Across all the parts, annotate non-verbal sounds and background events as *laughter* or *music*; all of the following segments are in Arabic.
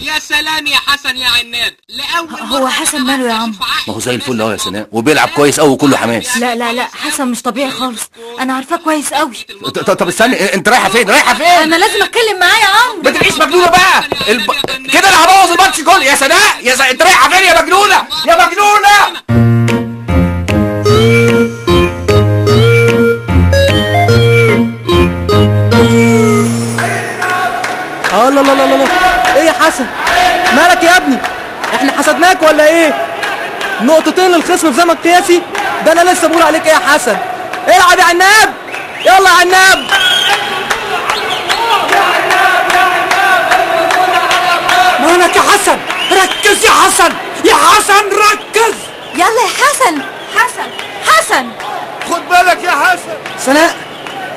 يا سلام يا حسن يا عناد لأول هو حسن ماله يا عم؟ ما هو زي الفل أهو يا سناء. وبيلعب كويس قوي وكله حماس. لا لا لا حسن مش طبيعي خالص. أنا عارفاه كويس قوي طب استني أنت رايحة فين؟ رايحة فين؟ أنا لازم أتكلم معاه يا عمرو. ما تبقيش مجنونة بقى. الب... كده أنا هبوظ الماتش كله. يا سناء يا س... أنت رايحة فين يا مجنونة؟ يا مجنونة! ولا إيه؟ نقطتين للخصم في زمن قياسي؟ ده أنا لسه بقول عليك إيه يا حسن؟ العب يا عناب! يلا يا عناب! مالك يا حسن؟ ركز يا حسن! يا حسن ركز! يلا يا حسن! حسن! حسن! خد بالك يا حسن! سناء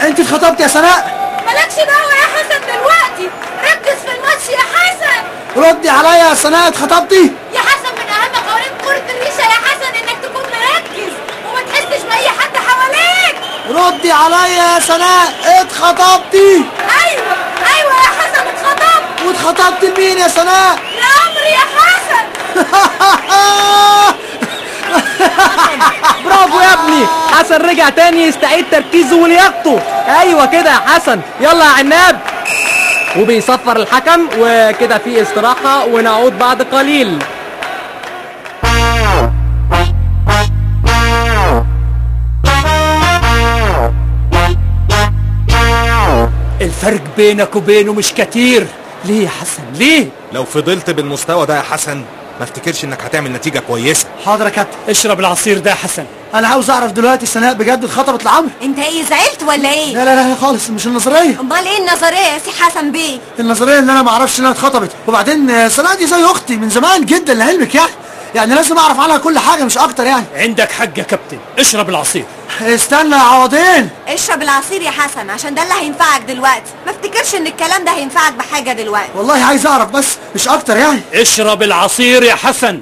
أنت اتخطبت يا سناء مالكش دعوة يا حسن دلوقتي! ركز في الماتش يا حسن! ردي عليا يا سناء اتخطبتي يا حسن من اهم قوانين كره الريشه يا حسن انك تكون مركز وما تحسش باي حد حواليك ردي عليا يا سناء اتخطبتي. أيوه أيوه يا حسن اتخطبت. واتخطبت لمين يا سناء؟ لعمرو يا حسن. *laughs* برافو يا ابني. حسن رجع تاني يستعيد تركيزه ولياقته. أيوه كده يا حسن. يلا يا عناب. وبيصفر الحكم وكده في استراحة ونعود بعد قليل. الفرق بينك وبينه مش كتير. ليه يا حسن؟ ليه؟ لو فضلت بالمستوى ده يا حسن ما افتكرش انك هتعمل نتيجة كويسة. حاضر يا كابتن اشرب العصير ده يا حسن. أنا عاوز اعرف دلوقتي سناء بجد اتخطبت لعمرو؟ انت إيه زعلت ولا إيه؟ لا لا لا خالص مش النظرية. امال إيه النظرية يا سي حسن بيه؟ النظرية ان أنا ما أعرفش انها اتخطبت. وبعدين سناء دي زي أختي من زمان جدا لعلمك يعني. يعني لازم اعرف عنها كل حاجة مش أكتر يعني. عندك حق يا كابتن. اشرب العصير. استنى يا عوضين اشرب العصير يا حسن عشان ده اللي هينفعك دلوقتي. ما افتكرش ان الكلام ده هينفعك بحاجة دلوقتي. والله عايز اعرف بس مش أكتر يعني. اشرب العصير يا حسن.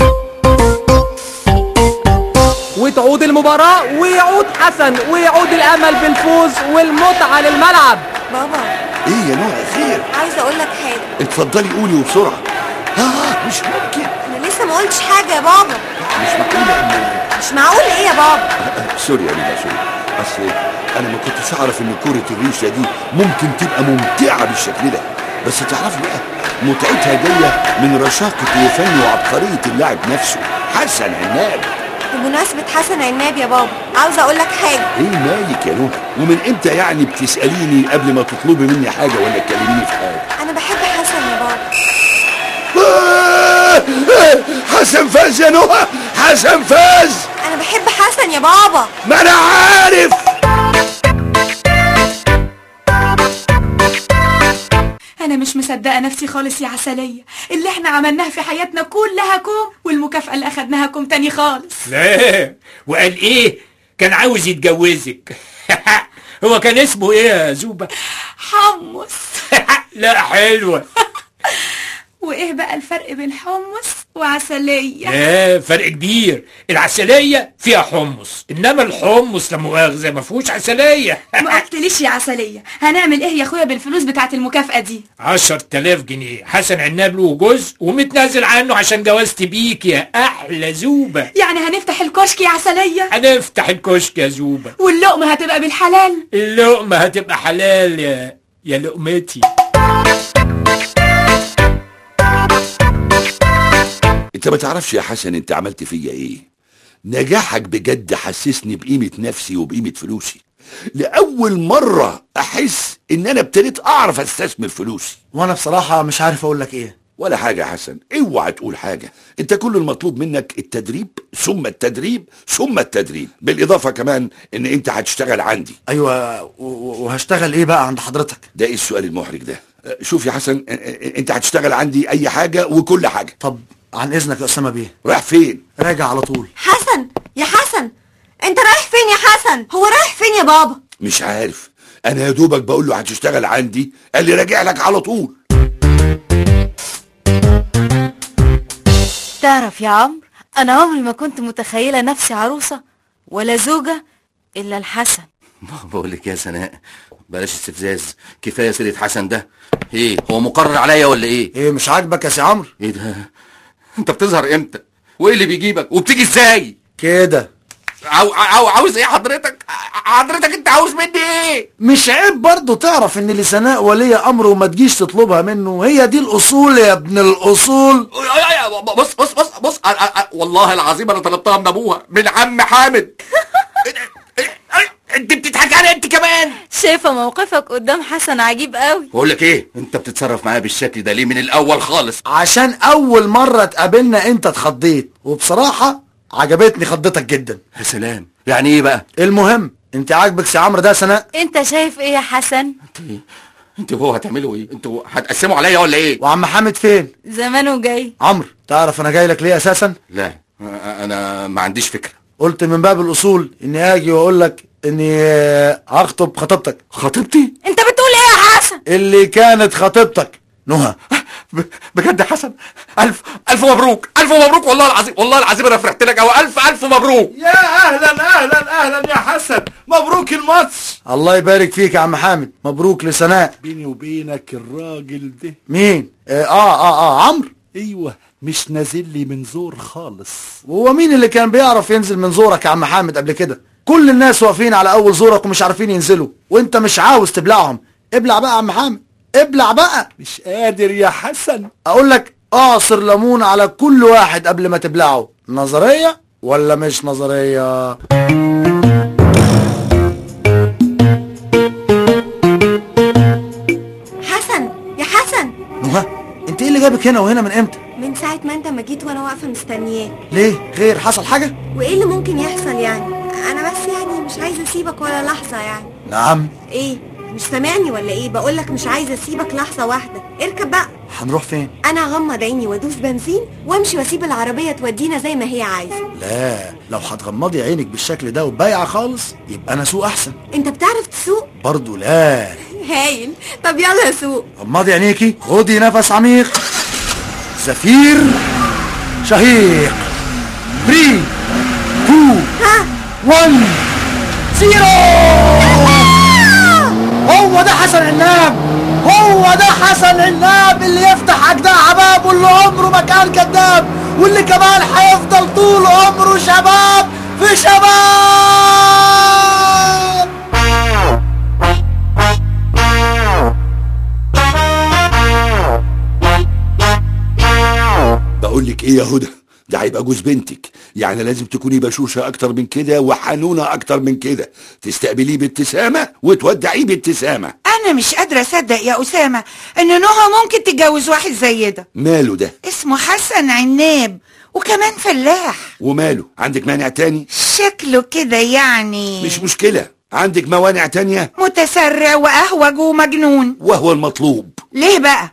وتعود المباراة ويعود حسن ويعود الأمل بالفوز والمتعة للملعب. بابا. إيه يا نهى خير عايزه أقول لك حاجة. اتفضلي قولي وبسرعه آه مش ممكن. أنا لسه ما قلتش حاجة يا بابا. مش معقوله ان مش معقول إيه يا بابا؟ *laughs* sorry يا ريما sorry. أصل أنا ما كنتش أعرف إن كره الريشة دي ممكن تبقى ممتعة بالشكل ده. بس تعرفي بقى متعتها جاية من رشاقه وفن وعبقرية اللاعب نفسه حسن عناب. بمناسبة حسن عناب يا بابا عاوزه أقول لك حاجة. إيه مالك يا نوح ومن إمتى يعني بتسأليني قبل ما تطلبي مني حاجة ولا تكلميني في حاجة؟ أنا بحب حسن يا بابا. آه، آه، حسن فاز يا نوح حسن فاز! حسن يا بابا. ما أنا عارف. أنا مش مصدقة نفسي خالص يا عسلية. اللي إحنا عملناه في حياتنا كلها كوم والمكافأة اللي أخدناها كوم تاني خالص. لا. وقال إيه؟ كان عاوز يتجوزك. *laughs* هو كان اسمه إيه يا زوبة حمص. *laughs* لا حلوة. *laughs* وإيه بقى الفرق بين حمص وعسلية؟ لا فرق كبير. العسلية فيها حمص إنما الحمص لا مؤاخذة ما فيهوش عسلية. *laughs* ما قلتليش يا عسلية. هنعمل إيه يا أخويا بالفلوس بتاعت المكافأة دي؟ عشر تلاف جنيه. حسن عناب له جزء ومتنازل عنه عشان جوازتي بيك يا أحلى زوبة. يعني هنفتح الكشك يا عسلية؟ هنفتح الكشك يا زوبة. واللقمة هتبقى بالحلال؟ اللقمة هتبقى حلال يا يا لقمتي. انت ما تعرفش يا حسن انت عملت فيا إيه؟ نجاحك بجد حسسني بقيمة نفسي وبقيمة فلوسي. لأول مرة أحس إن أنا ابتديت أعرف أستثمر فلوسي. وأنا بصراحة مش عارف أقول لك إيه. ولا حاجة يا حسن اوعى تقول حاجة. انت كل المطلوب منك التدريب ثم التدريب ثم التدريب. بالإضافة كمان إن انت هتشتغل عندي. أيوه وهشتغل إيه بقى عند حضرتك؟ ده إيه السؤال المحرج ده؟ شوف يا حسن انت هتشتغل عندي أي حاجة وكل حاجة. طب عن إذنك يا أسامة بيه. رايح فين؟ راجع على طول. حسن يا حسن. أنت رايح فين يا حسن؟ هو رايح فين يا بابا؟ مش عارف. أنا يا دوبك بقول له هتشتغل عندي قال لي راجع لك على طول. تعرف يا عمرو أنا عمري ما كنت متخيلة نفسي عروسة ولا زوجة إلا الحسن. بقول لك يا سناء بلاش استفزاز. كفاية سيرة حسن ده. إيه هو مقرر عليا ولا إيه؟ إيه مش عاجبك يا سي عمرو؟ إيه ده؟ انت بتظهر إمتى؟ وايه اللي بيجيبك؟ وبتيجي إزاي؟ كده. عاو عاو عاوز إيه حضرتك؟ حضرتك انت عاوز مني إيه؟ مش عيب برضه تعرف ان لسناء ولي أمر وما تجيش تطلبها منه. هي دي الأصول يا ابن الأصول. بص بص بص بص والله العظيم أنا طلبتها من ابوها من عم حامد. *laughs* إنت علي انت كمان. شايفة موقفك قدام حسن عجيب قوي. بقول لك إيه؟ انت بتتصرف معايا بالشكل ده ليه من الأول خالص؟ عشان أول مرة اتقابلنا أنت اتخضيت وبصراحة عجبتني خضتك جدا. يا سلام. يعني إيه بقى؟ المهم انت عاجبك سي عمرو ده يا سناء انت شايف إيه يا حسن؟ أنتوا هو هتعملوا إيه؟ أنتوا هتقسموا عليا ولا إيه؟ وعم حامد فين؟ زمانه جاي. عمرو تعرف أنا جاي لك ليه أساسا؟ لا أنا ما عنديش فكرة. قلت من باب الأصول إني آجي وأقول لك إني آه، هخطب خطيبتك. خطيبتي؟ أنت بتقول إيه يا حسن؟ اللي كانت خطيبتك. نهى. ب- بجد يا حسن؟ ألف ألف مبروك ألف مبروك. والله العظيم والله العظيم أنا فرحت لك. قوي ألف ألف مبروك. يا أهلا أهلا أهلا يا حسن. مبروك الماتش. الله يبارك فيك يا عم حامد. مبروك لسناء بيني وبينك الراجل ده. مين؟ آه آه آه, آه عمرو. أيوه مش نازل لي من زور خالص. وهو مين اللي كان بيعرف ينزل من زورك يا عم حامد قبل كده؟ كل الناس واقفين على أول زورك ومش عارفين ينزلوا وأنت مش عاوز تبلعهم. ابلع بقى يا عم حامد ابلع بقى. مش قادر يا حسن. أقول لك أعصر ليمون على كل واحد قبل ما تبلعه. نظرية ولا مش نظرية؟ حسن يا حسن. نهى أنت إيه اللي جابك هنا وهنا من إمتى؟ من ساعة ما أنت ما جيت وأنا واقفة مستنياك. ليه؟ خير حصل حاجة؟ وإيه اللي ممكن يحصل يعني؟ أنا بس مش عايزة أسيبك ولا لحظة يعني. نعم. إيه؟ مش سامعني ولا إيه؟ بقولك مش عايزة أسيبك لحظة واحدة. اركب بقى. هنروح فين؟ أنا هغمض عيني وأدوس بنزين وأمشي وأسيب العربية تودينا زي ما هي عايزة. لا لو هتغمضي عينك بالشكل ده وبايعة خالص يبقى أنا اسوق أحسن. أنت بتعرف تسوق؟ برضو لا. *laughs* هايل طب يلا سوق. غمضي عينيكي. خدي نفس عميق. زفير. شهيق. 3 2 ها. 1 زيرو *laughs* هو ده حسن عناب. هو ده حسن عناب اللي يفتح اجدع بابه اللي عمره ما كان كذاب. واللي كمان هيفضل طول عمره شباب في شباب. بقول لك إيه يا هدى؟ ده هيبقى جوز بنتك. يعني لازم تكوني بشوشة أكتر من كده وحنونة أكتر من كده. تستقبليه بابتسامة وتودعيه بابتسامة. أنا مش قادرة أصدق يا أسامة إن نهى ممكن تتجوز واحد زي ده. ماله ده؟ اسمه حسن عناب وكمان فلاح. وماله؟ عندك مانع تاني؟ شكله كده يعني. مش مشكلة. عندك موانع تانية؟ متسرع وأهوج ومجنون. وهو المطلوب. ليه بقى؟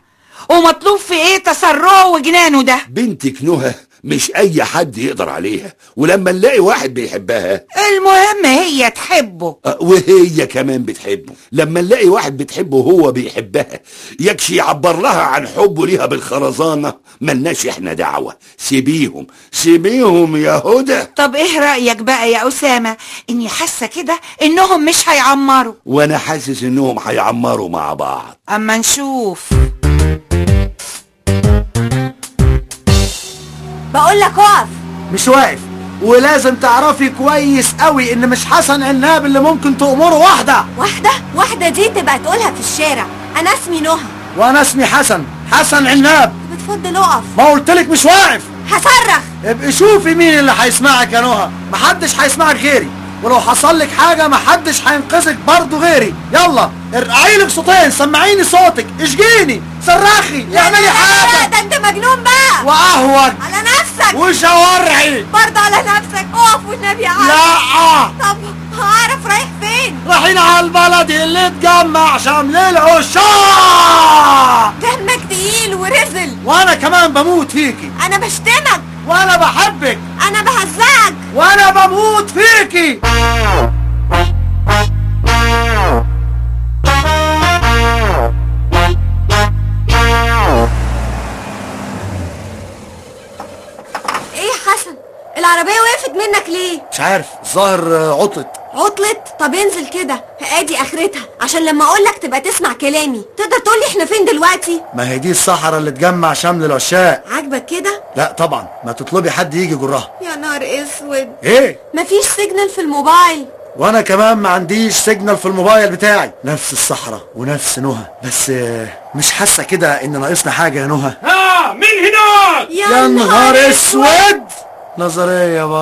ومطلوب في إيه تسرعه وجنانه ده؟ بنتك نهى مش أي حد يقدر عليها ولما نلاقي واحد بيحبها. المهم هي تحبه. آه، وهي كمان بتحبه. لما نلاقي واحد بتحبه وهو بيحبها يكشي يعبر لها عن حبه ليها بالخرزانة. ملناش إحنا دعوة. سيبيهم. سيبيهم يا هدى. طب إيه رأيك بقى يا أسامة؟ إني حاسة كده إنهم مش هيعمروا. وأنا حاسس إنهم هيعمروا مع بعض. أما نشوف. بقولك اقف مش واقف. ولازم تعرفي كويس قوي إن مش حسن عناب اللي ممكن تأمره واحدة. واحدة؟ واحدة دي تبقى تقولها في الشارع. أنا اسمي نهى. وأنا اسمي حسن. حسن عناب. بتفضل اقف ما قلتلك مش واقف. هصرخ. ابقي شوفي مين اللي هيسمعك يا نهى. محدش هيسمعك غيري. ولو حصل لك حاجة محدش هينقذك برضه غيري. يلا ارقعي لك صوتين سمعيني صوتك. اشجيني صرخي اعملي لا حاجة. ده انت مجنون بقى. واهوج نفسك؟ وشوارعي برضه على نفسك. اقف والنبي عارف لا طب هعرف رايح فين؟ رايحين على البلد اللي تجمع شمل العشاق دمك تقيل ورزل. وأنا كمان بموت فيكي أنا بشتمك. وأنا بحبك. أنا بهزقك. وأنا بموت فيكي مش عارف الظاهر آه، عطلت. عطلت؟ طب انزل كده ادي آخرتها. عشان لما أقول لك تبقى تسمع كلامي. تقدر تقول لي إحنا فين دلوقتي؟ ما هي دي الصحراء اللي تجمع شمل العشاق عاجبك كده؟ لا طبعا ما تطلبي حد يجي جراها يا نهار أسود. إيه؟ مفيش signal في الموبايل. وأنا كمان ما عنديش signal في الموبايل بتاعي. نفس الصحراء ونفس نهى. بس آه، مش حاسة كده إن ناقصنا حاجة يا نهى. ها من هناك يا نهار أسود! نظرية برضه.